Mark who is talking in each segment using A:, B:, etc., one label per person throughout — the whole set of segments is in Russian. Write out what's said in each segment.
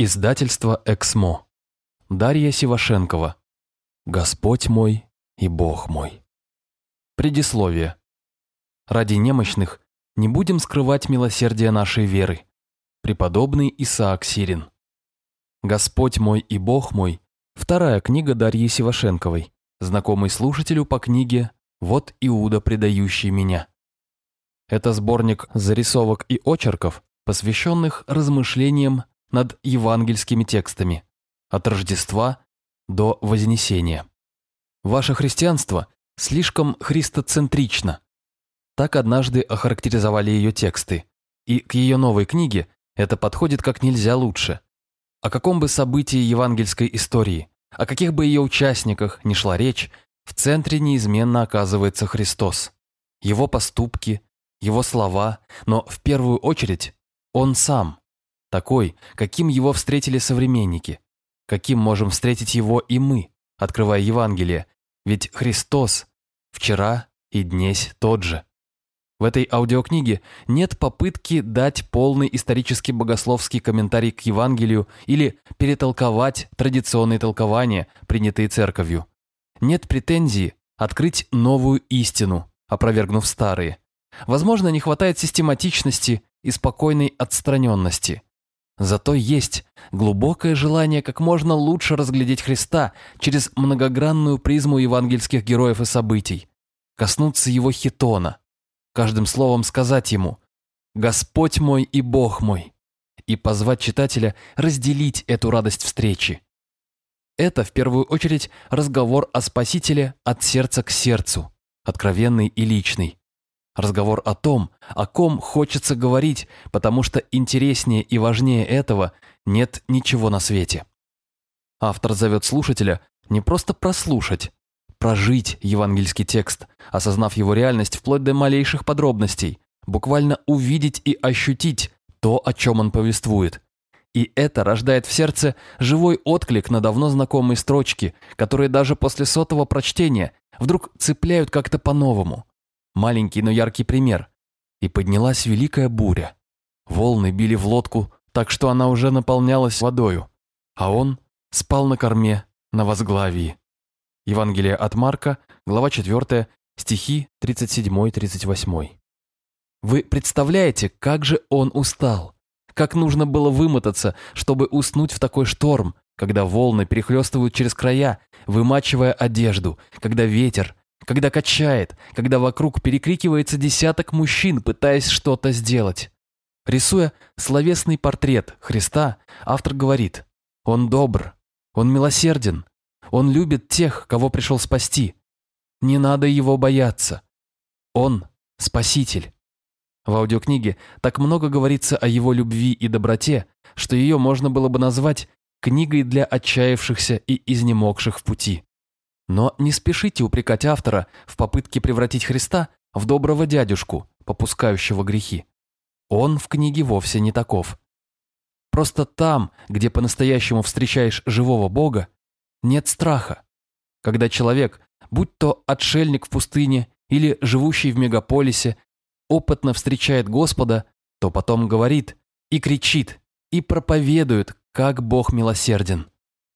A: Издательство «Эксмо». Дарья Сивашенкова. «Господь мой и Бог мой». Предисловие. Ради немощных не будем скрывать милосердие нашей веры. Преподобный Исаак Сирин. «Господь мой и Бог мой» – вторая книга Дарьи Сивашенковой, знакомый слушателю по книге «Вот Иуда, предающий меня». Это сборник зарисовок и очерков, посвященных размышлениям над евангельскими текстами, от Рождества до Вознесения. Ваше христианство слишком христоцентрично. Так однажды охарактеризовали ее тексты, и к ее новой книге это подходит как нельзя лучше. О каком бы событии евангельской истории, о каких бы ее участниках ни шла речь, в центре неизменно оказывается Христос. Его поступки, его слова, но в первую очередь Он сам, такой, каким его встретили современники, каким можем встретить его и мы, открывая Евангелие, ведь Христос вчера и днесь тот же. В этой аудиокниге нет попытки дать полный исторический богословский комментарий к Евангелию или перетолковать традиционные толкования, принятые церковью. Нет претензии открыть новую истину, опровергнув старые. Возможно, не хватает систематичности и спокойной отстраненности – Зато есть глубокое желание как можно лучше разглядеть Христа через многогранную призму евангельских героев и событий, коснуться его хитона, каждым словом сказать ему «Господь мой и Бог мой» и позвать читателя разделить эту радость встречи. Это, в первую очередь, разговор о Спасителе от сердца к сердцу, откровенный и личный, Разговор о том, о ком хочется говорить, потому что интереснее и важнее этого нет ничего на свете. Автор зовет слушателя не просто прослушать, прожить евангельский текст, осознав его реальность вплоть до малейших подробностей, буквально увидеть и ощутить то, о чем он повествует. И это рождает в сердце живой отклик на давно знакомые строчки, которые даже после сотого прочтения вдруг цепляют как-то по-новому маленький, но яркий пример. И поднялась великая буря. Волны били в лодку, так что она уже наполнялась водою, а он спал на корме на возглавии. Евангелие от Марка, глава 4, стихи 37-38. Вы представляете, как же он устал? Как нужно было вымотаться, чтобы уснуть в такой шторм, когда волны перехлестывают через края, вымачивая одежду, когда ветер когда качает, когда вокруг перекрикивается десяток мужчин, пытаясь что-то сделать. Рисуя словесный портрет Христа, автор говорит, «Он добр, он милосерден, он любит тех, кого пришел спасти. Не надо его бояться. Он – Спаситель». В аудиокниге так много говорится о его любви и доброте, что ее можно было бы назвать книгой для отчаявшихся и изнемогших в пути. Но не спешите упрекать автора в попытке превратить Христа в доброго дядюшку, попускающего грехи. Он в книге вовсе не таков. Просто там, где по-настоящему встречаешь живого Бога, нет страха. Когда человек, будь то отшельник в пустыне или живущий в мегаполисе, опытно встречает Господа, то потом говорит и кричит, и проповедует, как Бог милосерден.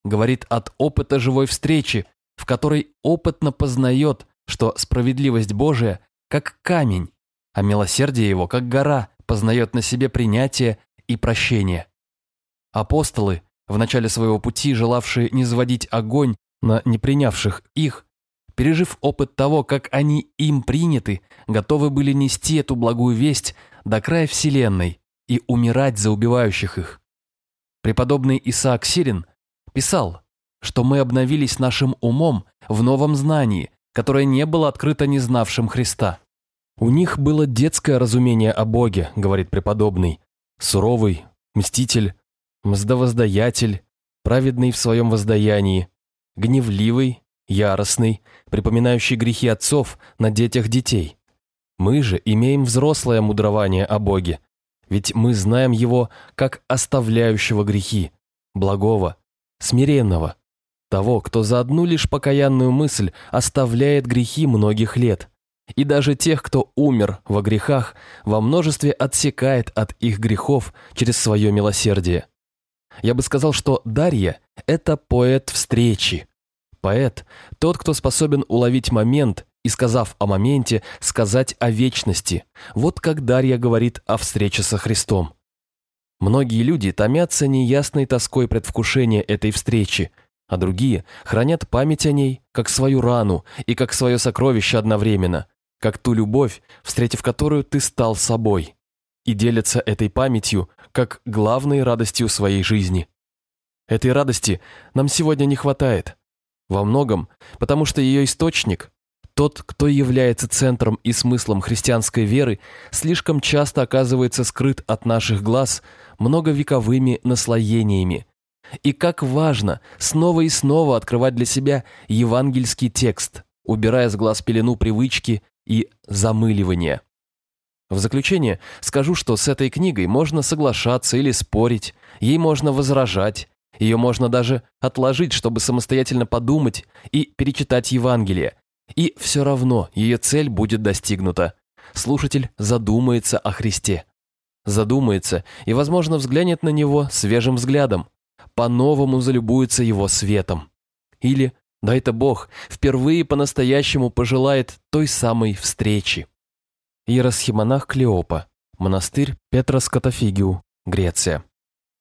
A: Говорит от опыта живой встречи, в которой опытно познает, что справедливость Божия как камень, а милосердие его как гора познает на себе принятие и прощение. Апостолы, в начале своего пути желавшие не заводить огонь на непринявших их, пережив опыт того, как они им приняты, готовы были нести эту благую весть до края вселенной и умирать за убивающих их. Преподобный Исаак Сирин писал, что мы обновились нашим умом в новом знании, которое не было открыто незнавшим Христа. У них было детское разумение о Боге, говорит преподобный, суровый, мститель, мздовоздаятель, праведный в своем воздаянии, гневливый, яростный, припоминающий грехи отцов на детях детей. Мы же имеем взрослое мудрование о Боге, ведь мы знаем Его как оставляющего грехи, благого, смиренного, того, кто за одну лишь покаянную мысль оставляет грехи многих лет. И даже тех, кто умер во грехах, во множестве отсекает от их грехов через свое милосердие. Я бы сказал, что Дарья – это поэт встречи. Поэт – тот, кто способен уловить момент и, сказав о моменте, сказать о вечности. Вот как Дарья говорит о встрече со Христом. Многие люди томятся неясной тоской предвкушения этой встречи, а другие хранят память о ней, как свою рану и как свое сокровище одновременно, как ту любовь, встретив которую ты стал собой, и делятся этой памятью, как главной радостью своей жизни. Этой радости нам сегодня не хватает. Во многом, потому что ее источник, тот, кто является центром и смыслом христианской веры, слишком часто оказывается скрыт от наших глаз многовековыми наслоениями. И как важно снова и снова открывать для себя евангельский текст, убирая с глаз пелену привычки и замыливания. В заключение скажу, что с этой книгой можно соглашаться или спорить, ей можно возражать, ее можно даже отложить, чтобы самостоятельно подумать и перечитать Евангелие. И все равно ее цель будет достигнута. Слушатель задумается о Христе. Задумается и, возможно, взглянет на него свежим взглядом. По-новому залюбуется его светом. Или, дай-то Бог, впервые по-настоящему пожелает той самой встречи. Иеросхимонах Клеопа. Монастырь Петра Скотофигиу. Греция.